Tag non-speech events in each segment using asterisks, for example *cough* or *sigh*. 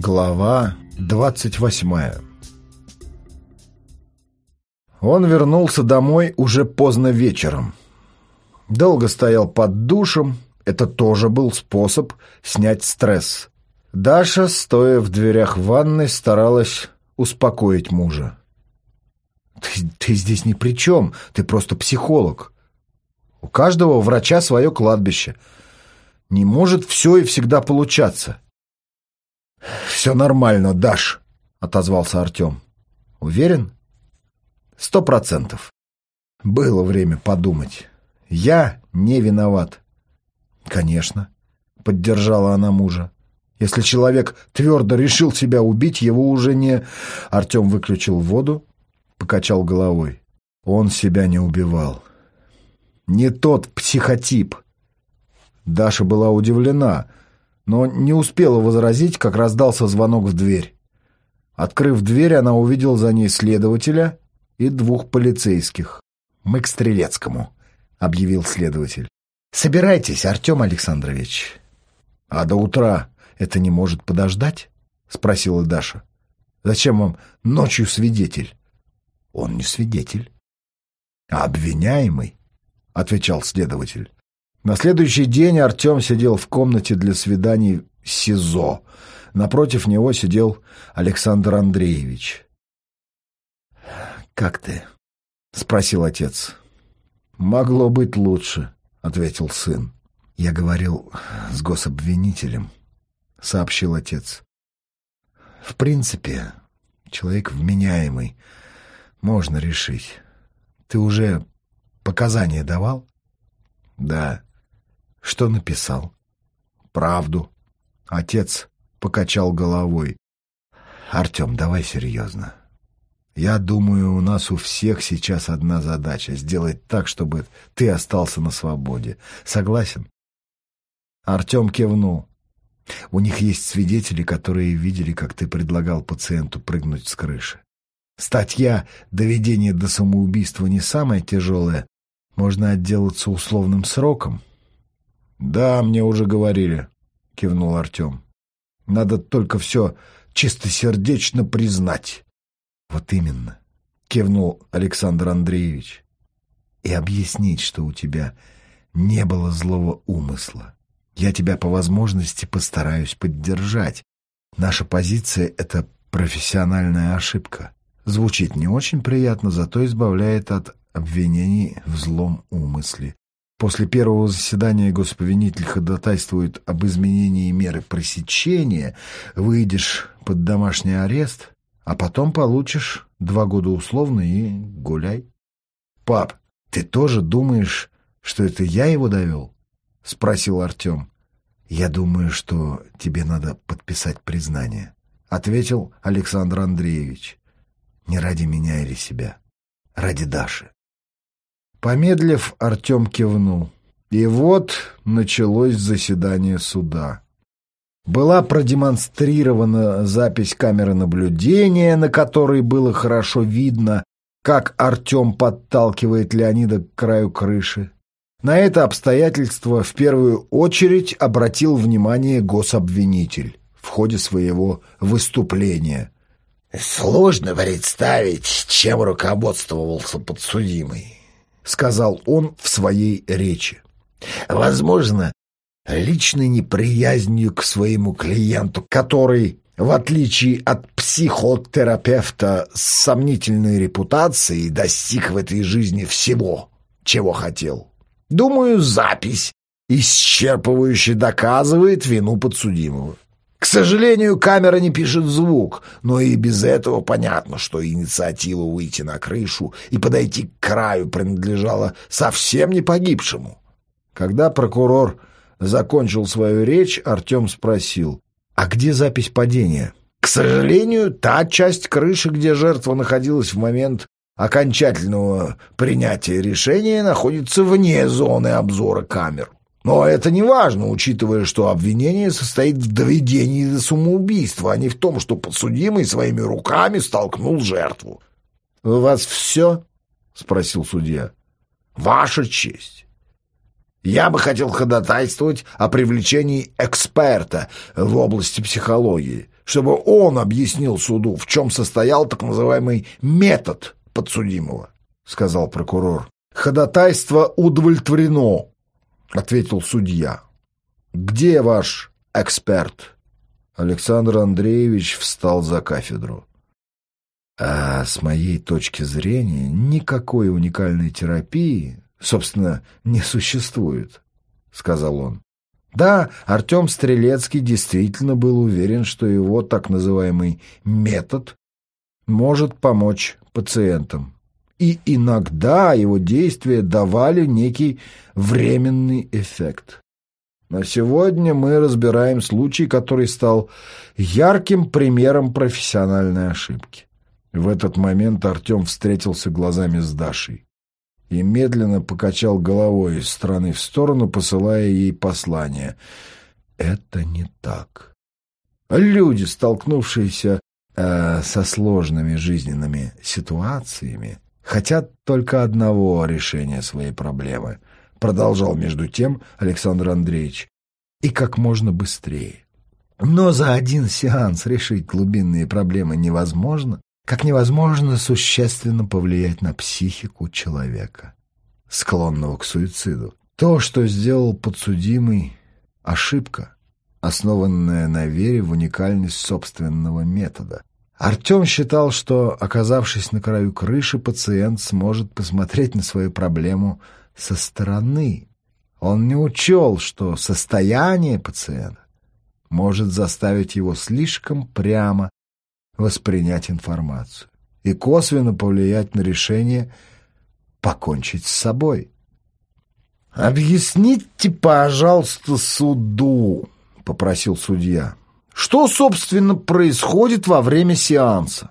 Глава двадцать восьмая Он вернулся домой уже поздно вечером. Долго стоял под душем, это тоже был способ снять стресс. Даша, стоя в дверях ванной, старалась успокоить мужа. «Ты, ты здесь ни при чем, ты просто психолог. У каждого врача свое кладбище. Не может все и всегда получаться». «Все нормально, Даш», — отозвался Артем. «Уверен?» «Сто процентов. Было время подумать. Я не виноват». «Конечно», — поддержала она мужа. «Если человек твердо решил себя убить, его уже не...» Артем выключил воду, покачал головой. Он себя не убивал. Не тот психотип. Даша была удивлена, но не успела возразить, как раздался звонок в дверь. Открыв дверь, она увидела за ней следователя и двух полицейских. «Мы к Стрелецкому», — объявил следователь. «Собирайтесь, Артем Александрович». «А до утра это не может подождать?» — спросила Даша. «Зачем вам ночью свидетель?» Он не свидетель. А обвиняемый, — отвечал следователь. На следующий день Артем сидел в комнате для свиданий СИЗО. Напротив него сидел Александр Андреевич. «Как ты?» — спросил отец. «Могло быть лучше», — ответил сын. «Я говорил с гособвинителем», — сообщил отец. «В принципе, человек вменяемый, можно решить. Ты уже показания давал? Да. Что написал? Правду. Отец покачал головой. Артем, давай серьезно. Я думаю, у нас у всех сейчас одна задача — сделать так, чтобы ты остался на свободе. Согласен? Артем кивнул. У них есть свидетели, которые видели, как ты предлагал пациенту прыгнуть с крыши. Статья «Доведение до самоубийства» не самая тяжелая. Можно отделаться условным сроком. — Да, мне уже говорили, — кивнул Артем. — Надо только все чистосердечно признать. — Вот именно, — кивнул Александр Андреевич. — И объяснить, что у тебя не было злого умысла. Я тебя по возможности постараюсь поддержать. Наша позиция — это профессиональная ошибка. Звучит не очень приятно, зато избавляет от обвинений в злом умысле. После первого заседания госповинитель ходатайствует об изменении меры пресечения, выйдешь под домашний арест, а потом получишь два года условно и гуляй. — Пап, ты тоже думаешь, что это я его довел? — спросил Артем. — Я думаю, что тебе надо подписать признание, — ответил Александр Андреевич. Не ради меня или себя. Ради Даши. Помедлив, Артем кивнул. И вот началось заседание суда. Была продемонстрирована запись камеры наблюдения, на которой было хорошо видно, как Артем подталкивает Леонида к краю крыши. На это обстоятельство в первую очередь обратил внимание гособвинитель в ходе своего выступления – «Сложно представить, чем руководствовался подсудимый», — сказал он в своей речи. «Возможно, личной неприязнью к своему клиенту, который, в отличие от психотерапевта с сомнительной репутацией, достиг в этой жизни всего, чего хотел. Думаю, запись исчерпывающе доказывает вину подсудимого. К сожалению, камера не пишет звук, но и без этого понятно, что инициатива выйти на крышу и подойти к краю принадлежала совсем не погибшему. Когда прокурор закончил свою речь, Артем спросил, «А где запись падения?» «К сожалению, та часть крыши, где жертва находилась в момент окончательного принятия решения, находится вне зоны обзора камер. Но это не важно, учитывая, что обвинение состоит в доведении до самоубийства, а не в том, что подсудимый своими руками столкнул жертву. — У вас все? — спросил судья. — Ваша честь. Я бы хотел ходатайствовать о привлечении эксперта в области психологии, чтобы он объяснил суду, в чем состоял так называемый метод подсудимого, — сказал прокурор. — Ходатайство удовлетворено, — ответил судья. — Где ваш эксперт? Александр Андреевич встал за кафедру. А с моей точки зрения никакой уникальной терапии, собственно, не существует, — сказал он. Да, Артем Стрелецкий действительно был уверен, что его так называемый метод может помочь пациентам. И иногда его действия давали некий временный эффект. Но сегодня мы разбираем случай, который стал ярким примером профессиональной ошибки. В этот момент Артем встретился глазами с Дашей и медленно покачал головой из стороны в сторону, посылая ей послание. Это не так. Люди, столкнувшиеся э, со сложными жизненными ситуациями, хотят только одного решения своей проблемы, продолжал между тем Александр Андреевич, и как можно быстрее. Но за один сеанс решить глубинные проблемы невозможно, как невозможно существенно повлиять на психику человека, склонного к суициду. То, что сделал подсудимый, — ошибка, основанная на вере в уникальность собственного метода. Артем считал, что, оказавшись на краю крыши, пациент сможет посмотреть на свою проблему со стороны. Он не учел, что состояние пациента может заставить его слишком прямо воспринять информацию и косвенно повлиять на решение покончить с собой. «Объясните, пожалуйста, суду», — попросил судья, — «что, собственно, происходит во время сеанса?»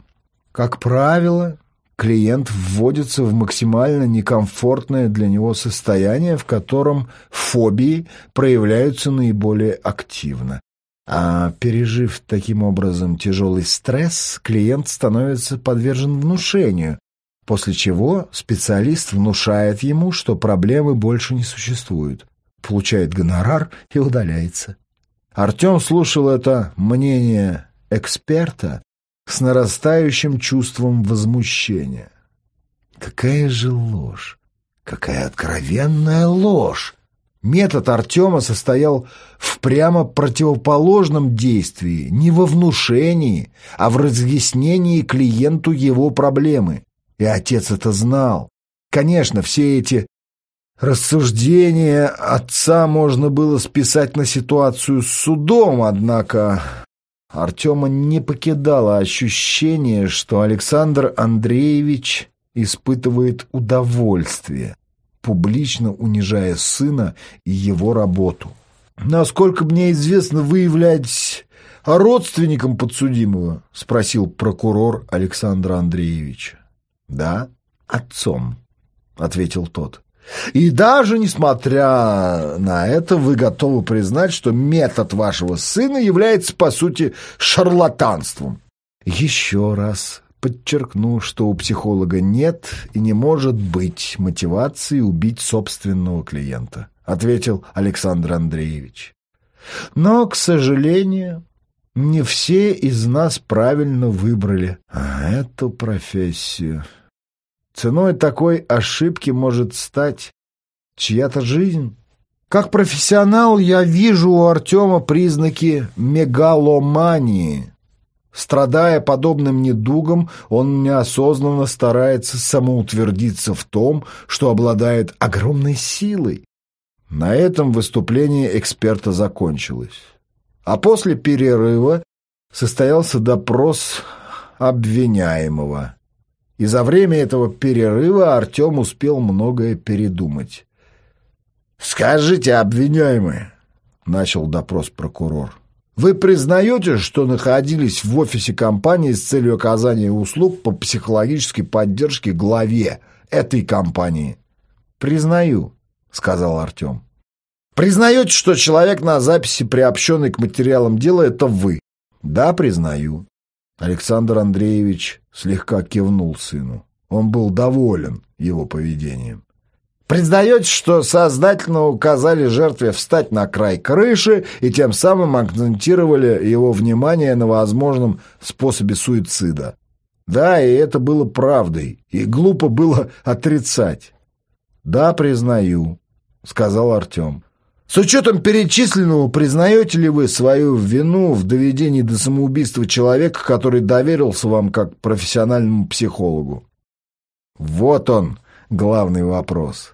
Как правило, клиент вводится в максимально некомфортное для него состояние, в котором фобии проявляются наиболее активно. А пережив таким образом тяжелый стресс, клиент становится подвержен внушению, после чего специалист внушает ему, что проблемы больше не существует, получает гонорар и удаляется. Артем слушал это мнение эксперта с нарастающим чувством возмущения. Какая же ложь! Какая откровенная ложь! Метод Артема состоял в прямо противоположном действии, не во внушении, а в разъяснении клиенту его проблемы. И отец это знал. Конечно, все эти рассуждения отца можно было списать на ситуацию с судом, однако Артема не покидало ощущение, что Александр Андреевич испытывает удовольствие публично унижая сына и его работу. «Насколько мне известно, вы являетесь родственником подсудимого?» — спросил прокурор Александр Андреевич. «Да, отцом», — ответил тот. «И даже несмотря на это, вы готовы признать, что метод вашего сына является, по сути, шарлатанством?» «Еще раз подчеркну, что у психолога нет и не может быть мотивации убить собственного клиента, ответил Александр Андреевич. Но, к сожалению, не все из нас правильно выбрали эту профессию. Ценой такой ошибки может стать чья-то жизнь. Как профессионал я вижу у Артема признаки мегаломании. Страдая подобным недугом, он неосознанно старается самоутвердиться в том, что обладает огромной силой. На этом выступление эксперта закончилось. А после перерыва состоялся допрос обвиняемого. И за время этого перерыва Артем успел многое передумать. «Скажите, обвиняемый», — начал допрос прокурор, — вы признаете, что находились в офисе компании с целью оказания услуг по психологической поддержке главе этой компании? Признаю, сказал Артем. Признаете, что человек на записи, приобщенный к материалам дела, это вы? Да, признаю. Александр Андреевич слегка кивнул сыну. Он был доволен его поведением. Признаете, что сознательно указали жертве встать на край крыши и тем самым акцентировали его внимание на возможном способе суицида. Да, и это было правдой, и глупо было отрицать. «Да, признаю», — сказал Артем. «С учетом перечисленного, признаете ли вы свою вину в доведении до самоубийства человека, который доверился вам как профессиональному психологу?» Вот он, главный вопрос.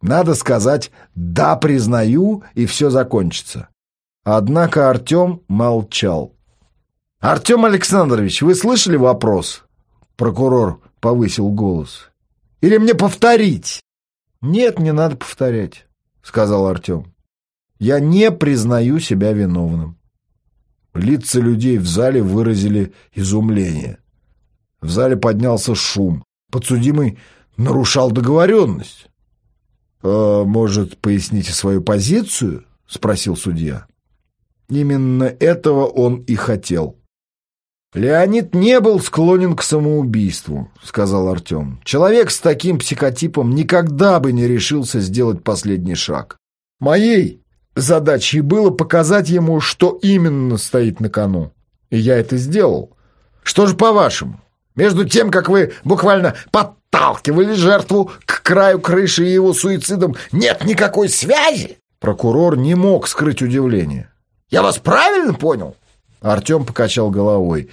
Надо сказать «да, признаю» и все закончится. Однако Артем молчал. «Артем Александрович, вы слышали вопрос?» Прокурор повысил голос. «Или мне повторить?» «Нет, не надо повторять», — сказал Артем. «Я не признаю себя виновным». Лица людей в зале выразили изумление. В зале поднялся шум. Подсудимый нарушал договоренность. «Э, «Может, поясните свою позицию?» — спросил судья. Именно этого он и хотел. «Леонид не был склонен к самоубийству», — сказал Артем. «Человек с таким психотипом никогда бы не решился сделать последний шаг. Моей задачей было показать ему, что именно стоит на кону. И я это сделал. Что же по-вашему? Между тем, как вы буквально подталкивали жертву к краю крыши и его суицидом, нет никакой связи?» Прокурор не мог скрыть удивление. «Я вас правильно понял?» Артем покачал головой.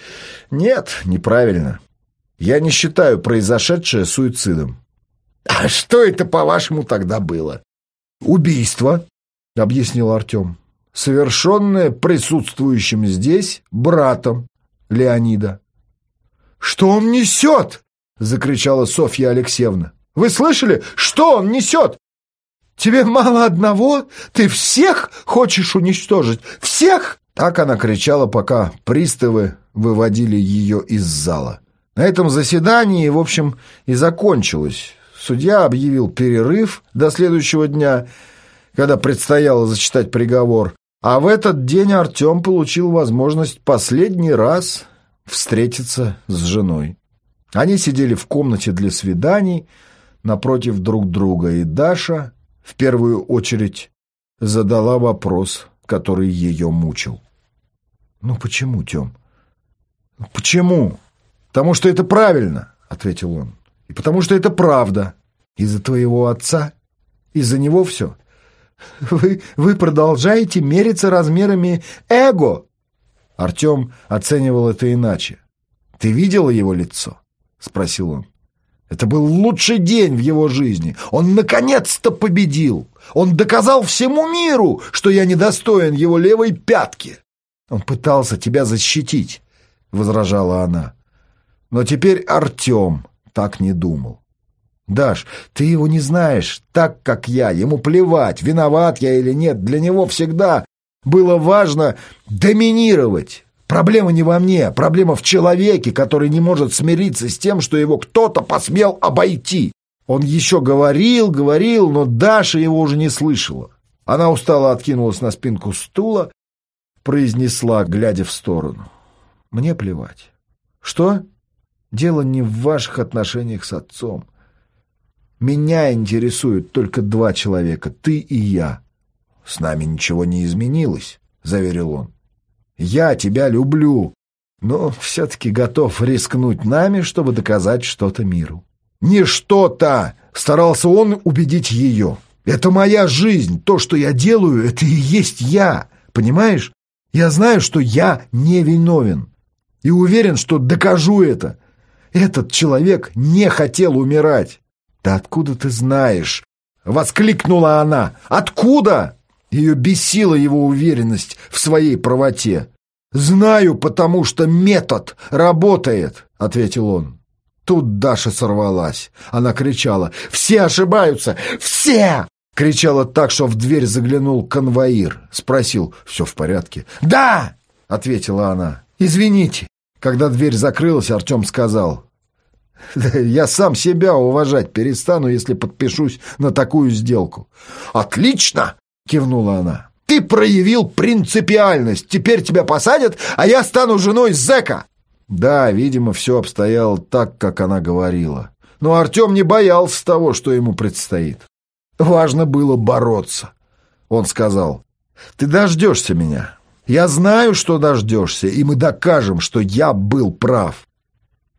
«Нет, неправильно. Я не считаю произошедшее суицидом». «А что это, по-вашему, тогда было?» «Убийство», — объяснил Артем. «Совершенное присутствующим здесь братом Леонида». «Что он несет?» — закричала Софья Алексеевна. «Вы слышали, что он несет? Тебе мало одного? Ты всех хочешь уничтожить? Всех?» Так она кричала, пока приставы выводили ее из зала. На этом заседании, в общем, и закончилось. Судья объявил перерыв до следующего дня, когда предстояло зачитать приговор, а в этот день Артем получил возможность последний раз встретиться с женой. Они сидели в комнате для свиданий напротив друг друга, и Даша в первую очередь задала вопрос, который ее мучил. «Ну почему, Тем?» «Почему? Потому что это правильно», — ответил он. «И потому что это правда. Из-за твоего отца? Из-за него все?» «Вы, вы продолжаете мериться размерами эго!» Артем оценивал это иначе. «Ты видела его лицо?» — спросил он. Это был лучший день в его жизни. Он наконец-то победил. Он доказал всему миру, что я недостоин его левой пятки. Он пытался тебя защитить, — возражала она. Но теперь Артем так не думал. Даш, ты его не знаешь так, как я. Ему плевать, виноват я или нет. Для него всегда было важно доминировать. Проблема не во мне, проблема в человеке, который не может смириться с тем, что его кто-то посмел обойти. Он еще говорил, говорил, но Даша его уже не слышала. Она устало откинулась на спинку стула, произнесла, глядя в сторону. «Мне плевать». «Что?» «Дело не в ваших отношениях с отцом. Меня интересуют только два человека, ты и я». «С нами ничего не изменилось», — заверил он. Я тебя люблю, но все-таки готов рискнуть нами, чтобы доказать что-то миру. Не что-то! Старался он убедить ее. Это моя жизнь. То, что я делаю, это и есть я. Понимаешь? Я знаю, что я не виновен. И уверен, что докажу это. Этот человек не хотел умирать. Да откуда ты знаешь? Воскликнула она. Откуда? Ее бесила его уверенность в своей правоте. «Знаю, потому что метод работает», — ответил он. Тут Даша сорвалась. Она кричала «Все ошибаются! Все!» Кричала так, что в дверь заглянул конвоир. Спросил «Все в порядке?» «Да!» — ответила она. «Извините». Когда дверь закрылась, Артем сказал «Я сам себя уважать перестану, если подпишусь на такую сделку». «Отлично!» — кивнула она. «Ты проявил принципиальность. Теперь тебя посадят, а я стану женой зэка». Да, видимо, все обстояло так, как она говорила. Но Артем не боялся того, что ему предстоит. Важно было бороться. Он сказал, «Ты дождешься меня. Я знаю, что дождешься, и мы докажем, что я был прав».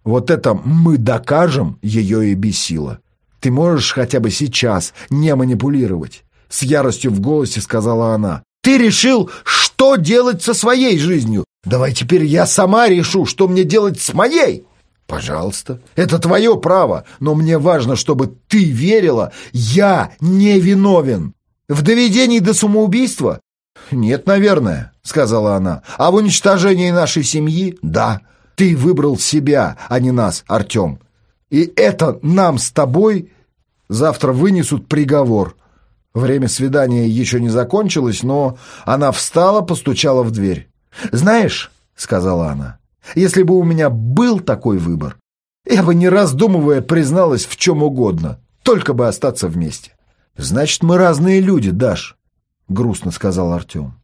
Вот это «мы докажем» ее и бесило. «Ты можешь хотя бы сейчас не манипулировать?» С яростью в голосе сказала она. «Ты решил, что делать со своей жизнью? Давай теперь я сама решу, что мне делать с моей!» «Пожалуйста, это твое право, но мне важно, чтобы ты верила, я не виновен. В доведении до самоубийства? Нет, наверное, сказала она. А в уничтожении нашей семьи? Да. Ты выбрал себя, а не нас, Артем. И это нам с тобой завтра вынесут приговор. Время свидания еще не закончилось, но она встала, постучала в дверь. «Знаешь», — сказала она, если бы у меня был такой выбор, я бы, не раздумывая, призналась в чем угодно, только бы остаться вместе. «Значит, мы разные люди, Даш», — грустно сказал Артем.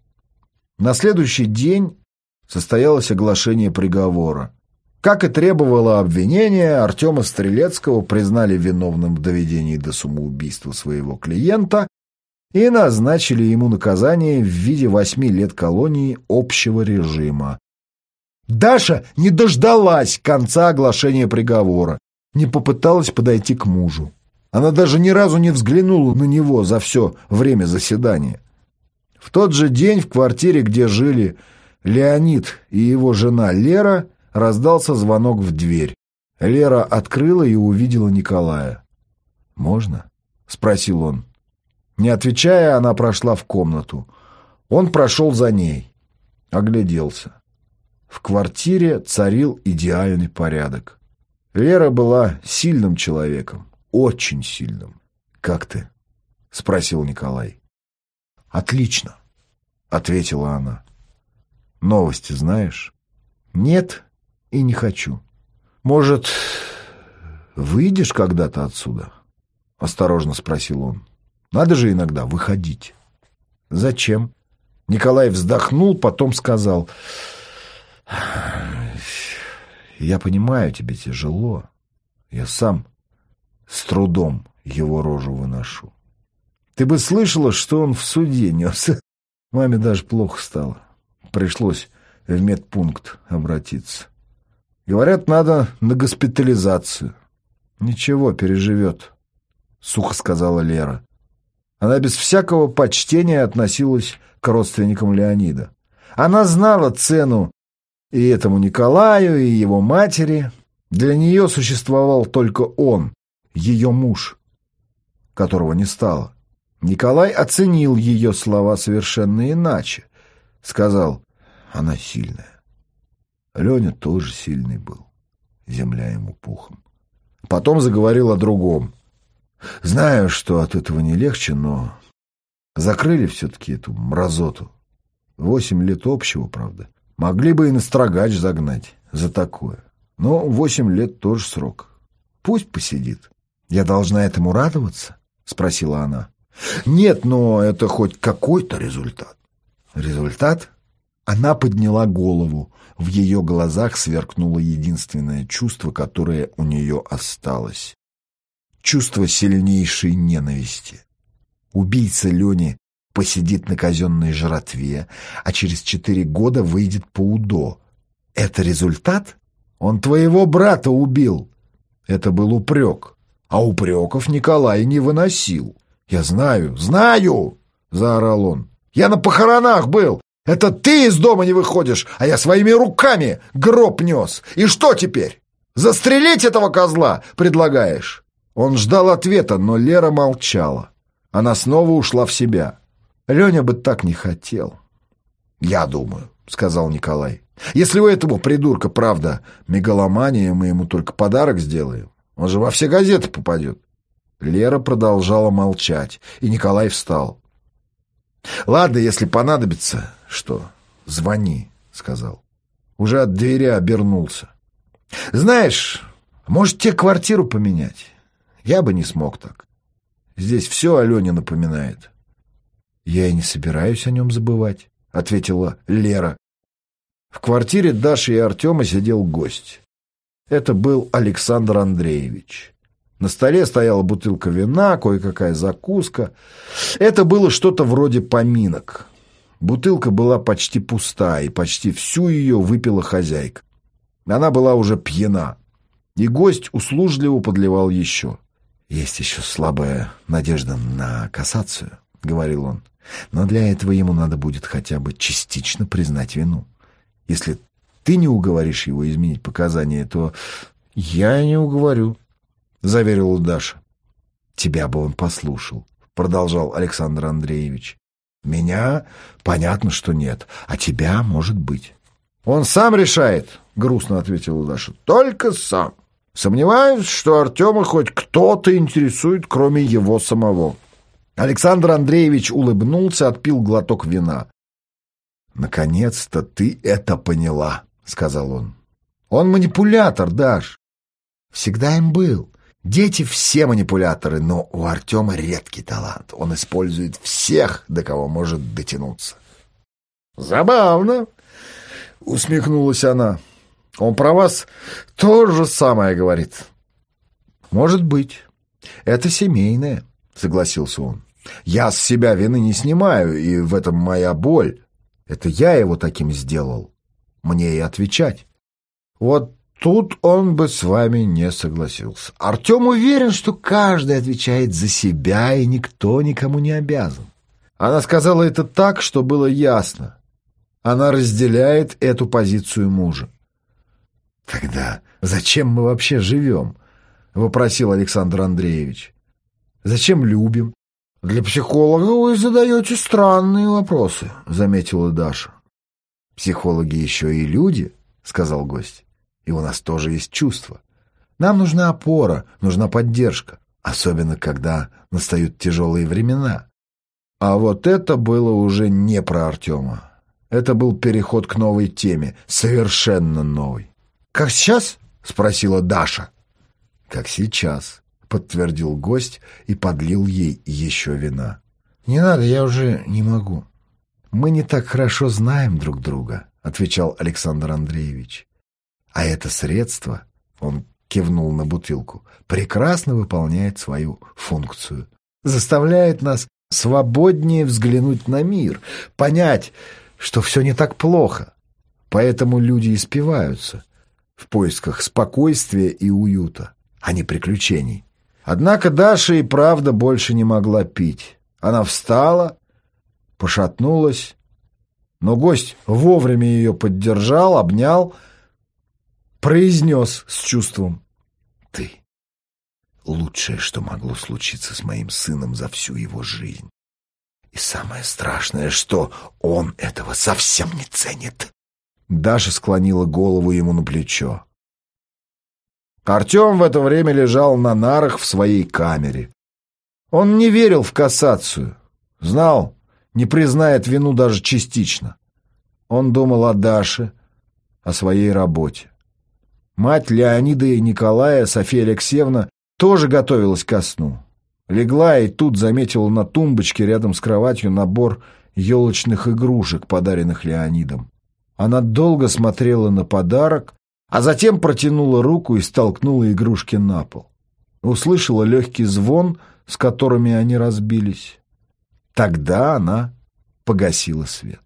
На следующий день состоялось оглашение приговора. Как и требовало обвинение, Артема Стрелецкого признали виновным в доведении до самоубийства своего клиента и назначили ему наказание в виде восьми лет колонии общего режима, Даша не дождалась конца оглашения приговора, не попыталась подойти к мужу. Она даже ни разу не взглянула на него за все время заседания. В тот же день в квартире, где жили Леонид и его жена Лера, раздался звонок в дверь. Лера открыла и увидела Николая. «Можно?» — спросил он. Не отвечая, она прошла в комнату. Он прошел за ней. Огляделся. В квартире царил идеальный порядок. Лера была сильным человеком, очень сильным. «Как ты?» — спросил Николай. «Отлично», — ответила она. «Новости знаешь?» «Нет и не хочу. Может, выйдешь когда-то отсюда?» — осторожно спросил он. «Надо же иногда выходить». «Зачем?» Николай вздохнул, потом сказал... Я понимаю, тебе тяжело. Я сам с трудом его рожу выношу. Ты бы слышала, что он в суде нес. *laughs* Маме даже плохо стало. Пришлось в медпункт обратиться. Говорят, надо на госпитализацию. Ничего, переживет, — сухо сказала Лера. Она без всякого почтения относилась к родственникам Леонида. Она знала цену и этому Николаю, и его матери. Для нее существовал только он, ее муж, которого не стало. Николай оценил ее слова совершенно иначе. Сказал, она сильная. Леня тоже сильный был. Земля ему пухом. Потом заговорил о другом. Знаю, что от этого не легче, но закрыли все-таки эту мразоту. Восемь лет общего, правда. Могли бы и на строгач загнать за такое. Но восемь лет тоже срок. Пусть посидит. Я должна этому радоваться? Спросила она. Нет, но это хоть какой-то результат. Результат? Она подняла голову. В ее глазах сверкнуло единственное чувство, которое у нее осталось. Чувство сильнейшей ненависти. Убийца Лени посидит на казенной жратве, а через четыре года выйдет по УДО. Это результат? Он твоего брата убил. Это был упрек. А упреков Николай не выносил. Я знаю, знаю, заорал он. Я на похоронах был. Это ты из дома не выходишь, а я своими руками гроб нес. И что теперь? Застрелить этого козла предлагаешь? Он ждал ответа, но Лера молчала. Она снова ушла в себя. Леня бы так не хотел. «Я думаю», — сказал Николай. «Если у этого придурка, правда, мегаломания, мы ему только подарок сделаем. Он же во все газеты попадет». Лера продолжала молчать, и Николай встал. «Ладно, если понадобится, что, звони», — сказал. Уже от двери обернулся. «Знаешь, может, тебе квартиру поменять? Я бы не смог так. Здесь все Алене напоминает. «Я и не собираюсь о нем забывать», — ответила Лера. В квартире Даши и Артема сидел гость. Это был Александр Андреевич. На столе стояла бутылка вина, кое-какая закуска. Это было что-то вроде поминок. Бутылка была почти пуста, и почти всю ее выпила хозяйка. Она была уже пьяна, и гость услужливо подливал еще. «Есть еще слабая надежда на кассацию», — говорил он. «Но для этого ему надо будет хотя бы частично признать вину. Если ты не уговоришь его изменить показания, то я не уговорю», — заверила Даша. «Тебя бы он послушал», — продолжал Александр Андреевич. «Меня понятно, что нет, а тебя может быть». «Он сам решает», — грустно ответила Даша. «Только сам. Сомневаюсь, что Артема хоть кто-то интересует, кроме его самого». Александр Андреевич улыбнулся, отпил глоток вина. «Наконец-то ты это поняла», — сказал он. «Он манипулятор, Даш. Всегда им был. Дети все манипуляторы, но у Артема редкий талант. Он использует всех, до кого может дотянуться. «Забавно», — усмехнулась она. «Он про вас то же самое говорит». «Может быть. Это семейное», — согласился он. «Я с себя вины не снимаю, и в этом моя боль. Это я его таким сделал. Мне и отвечать». «Вот Тут он бы с вами не согласился. Артем уверен, что каждый отвечает за себя, и никто никому не обязан. Она сказала это так, что было ясно. Она разделяет эту позицию мужа. «Тогда зачем мы вообще живем?» — вопросил Александр Андреевич. «Зачем любим?» «Для психолога вы задаете странные вопросы», — заметила Даша. «Психологи еще и люди», — сказал гость. И у нас тоже есть чувства. Нам нужна опора, нужна поддержка, особенно когда настают тяжелые времена. А вот это было уже не про Артема. Это был переход к новой теме, совершенно новой. «Как сейчас?» — спросила Даша. «Как сейчас», — подтвердил гость и подлил ей еще вина. «Не надо, я уже не могу». «Мы не так хорошо знаем друг друга», — отвечал Александр Андреевич. А это средство, он кивнул на бутылку, прекрасно выполняет свою функцию. Заставляет нас свободнее взглянуть на мир, понять, что все не так плохо. Поэтому люди испиваются в поисках спокойствия и уюта, а не приключений. Однако Даша и правда больше не могла пить. Она встала, пошатнулась, но гость вовремя ее поддержал, обнял, произнес с чувством «Ты — лучшее, что могло случиться с моим сыном за всю его жизнь. И самое страшное, что он этого совсем не ценит». Даша склонила голову ему на плечо. Артем в это время лежал на нарах в своей камере. Он не верил в кассацию, знал, не признает вину даже частично. Он думал о Даше, о своей работе. Мать Леонида и Николая, София Алексеевна, тоже готовилась ко сну. Легла и тут заметила на тумбочке рядом с кроватью набор елочных игрушек, подаренных Леонидом. Она долго смотрела на подарок, а затем протянула руку и столкнула игрушки на пол. Услышала легкий звон, с которыми они разбились. Тогда она погасила свет.